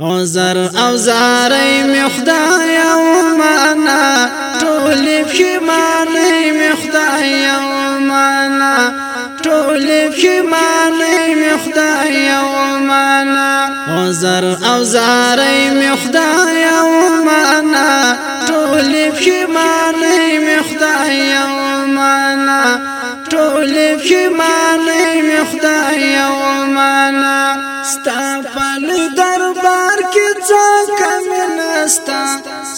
عذر او زارې مخدای او معنا ټول پښیمانې مخدای او معنا ټول پښیمانې مخدای او معنا عذر او زارې مخدای او معنا ټول پښیمانې مخدای او معنا ټول پښیمانې مخدای او معنا ستا په دربار ځکه منستا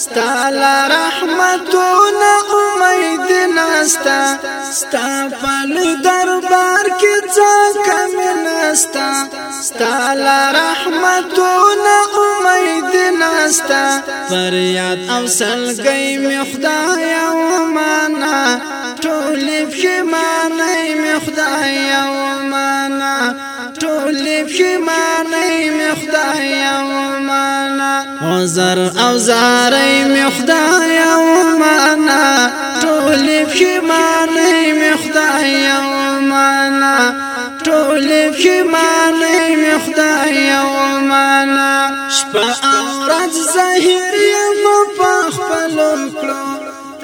ستال رحمتونه امید نستا ستا په دربار کې ځکه منستا ستال رحمتونه امید نستا فریاد او سلګي مخدایا او مانا ټول پښیمانه مخدایا او مانا ټول پښیمانه مخدایا عذر او زارې مخدای او معنا ټول پښیمانې مخدای او معنا ټول پښیمانې مخدای او معنا شپه او ورځ ظاهر یم په خپل کړو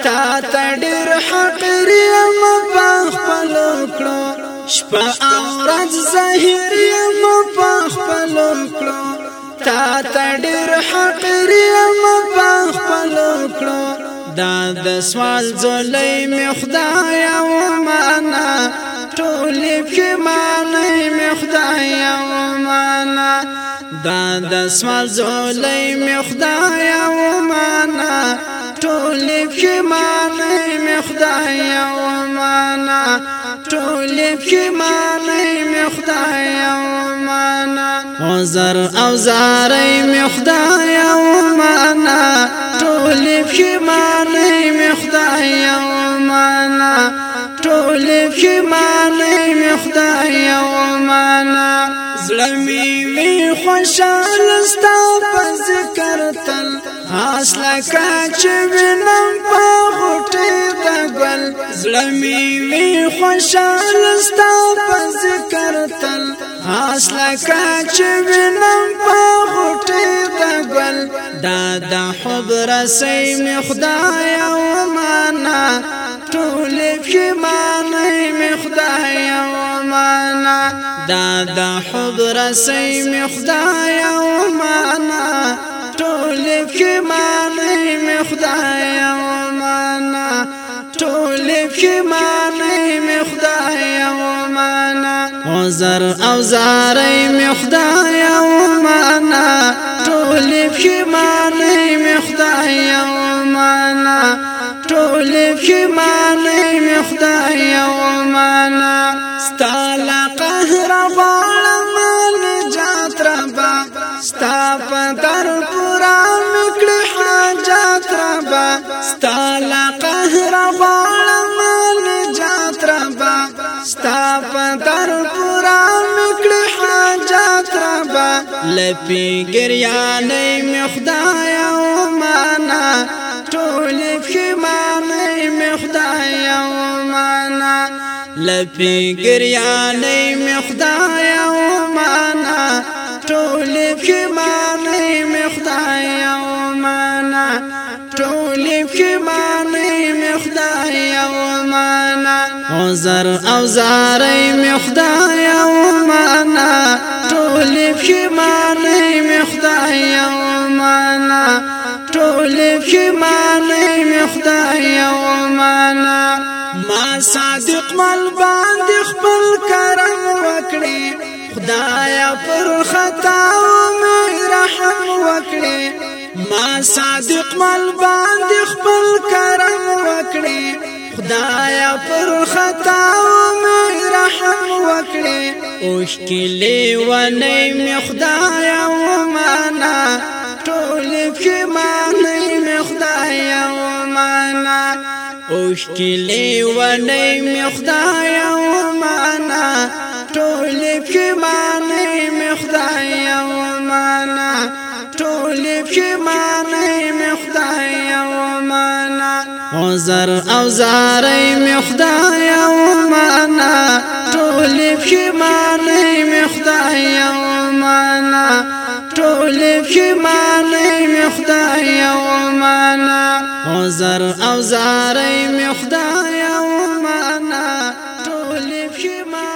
تا تډر حق یم په خپل کړو شپه او ورځ ظاهر یم په خپل کړو تا تډر حق ریم باغ پلوکړو دا د سوال زلې می خدایا و معنا ټول پښیمانې می خدایا و معنا دا د سوال زلې می خدایا و معنا ټول پښیمانې می خدایا و معنا ټول پښیمانې مې خدای او مانا وزر او زارې مې خدای او مانا ټول پښیمانې مې خدای او مانا ټول پښیمانې مې خدای او مانا زلمی وی خوشاله ستا په ذکر تل اصل کا چې وینم په غټه د ګل زلمی خوشحال ستا په ذکر تل آس لکه چې وینم په غوټې د ګل دا د حب رسۍ مې خدایا ومانا ټولې پښیمانۍ مې خدایا ومانا دا د حب رسۍ مې خدایا ومانا ټولې پښیمانۍ مې خدایا ټول پښیمانې مې خدای او مانا عذر او زارې مې خدای او مانا ټول پښیمانې مې خدای او مانا ټول پښیمانې مې خدای او مانا ستاله قهر غواړم نجات ربا ستا په در پورا مکړه حاجات ربا ستاله در پورا مکړه حاجات ربا لپی ګریانې مخدایا او معنا ټول خمانې مخدایا او معنا لپی ګریانې مخدایا او معنا تولی خمانې مخدایا او معنا ټول خمانې یو مانا عذر او زاری می خدای یو مانا ټول پښیمانی می خدای یو مانا ټول پښیمانی می خدای یو مانا ما صادق مل باندې خپل کرم وکړي خدایا پر خطا او رحم وکړي ما صادق مل باندې خپل خدایا پر خطا مې رحم وکړې اوشکلې ونې مې خدایا ومانا ټول پښیمانې مې خدایا ومانا اوشکلې ونې مې خدایا ومانا عذر او زارې مخدای او معنا ټول پښیمانې مخدای او معنا ټول پښیمانې مخدای او معنا عذر او زارې مخدای او معنا ټول پښیمانې